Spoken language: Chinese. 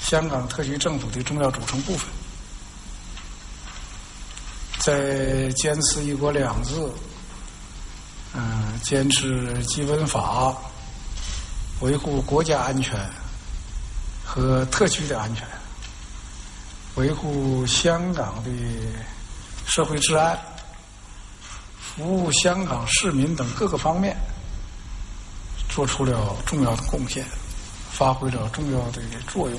香港特区政府的重要组成部分，在坚持“一国两制”，嗯，坚持基本法，维护国家安全和特区的安全，维护香港的社会治安，服务香港市民等各个方面，做出了重要的贡献，发挥了重要的作用。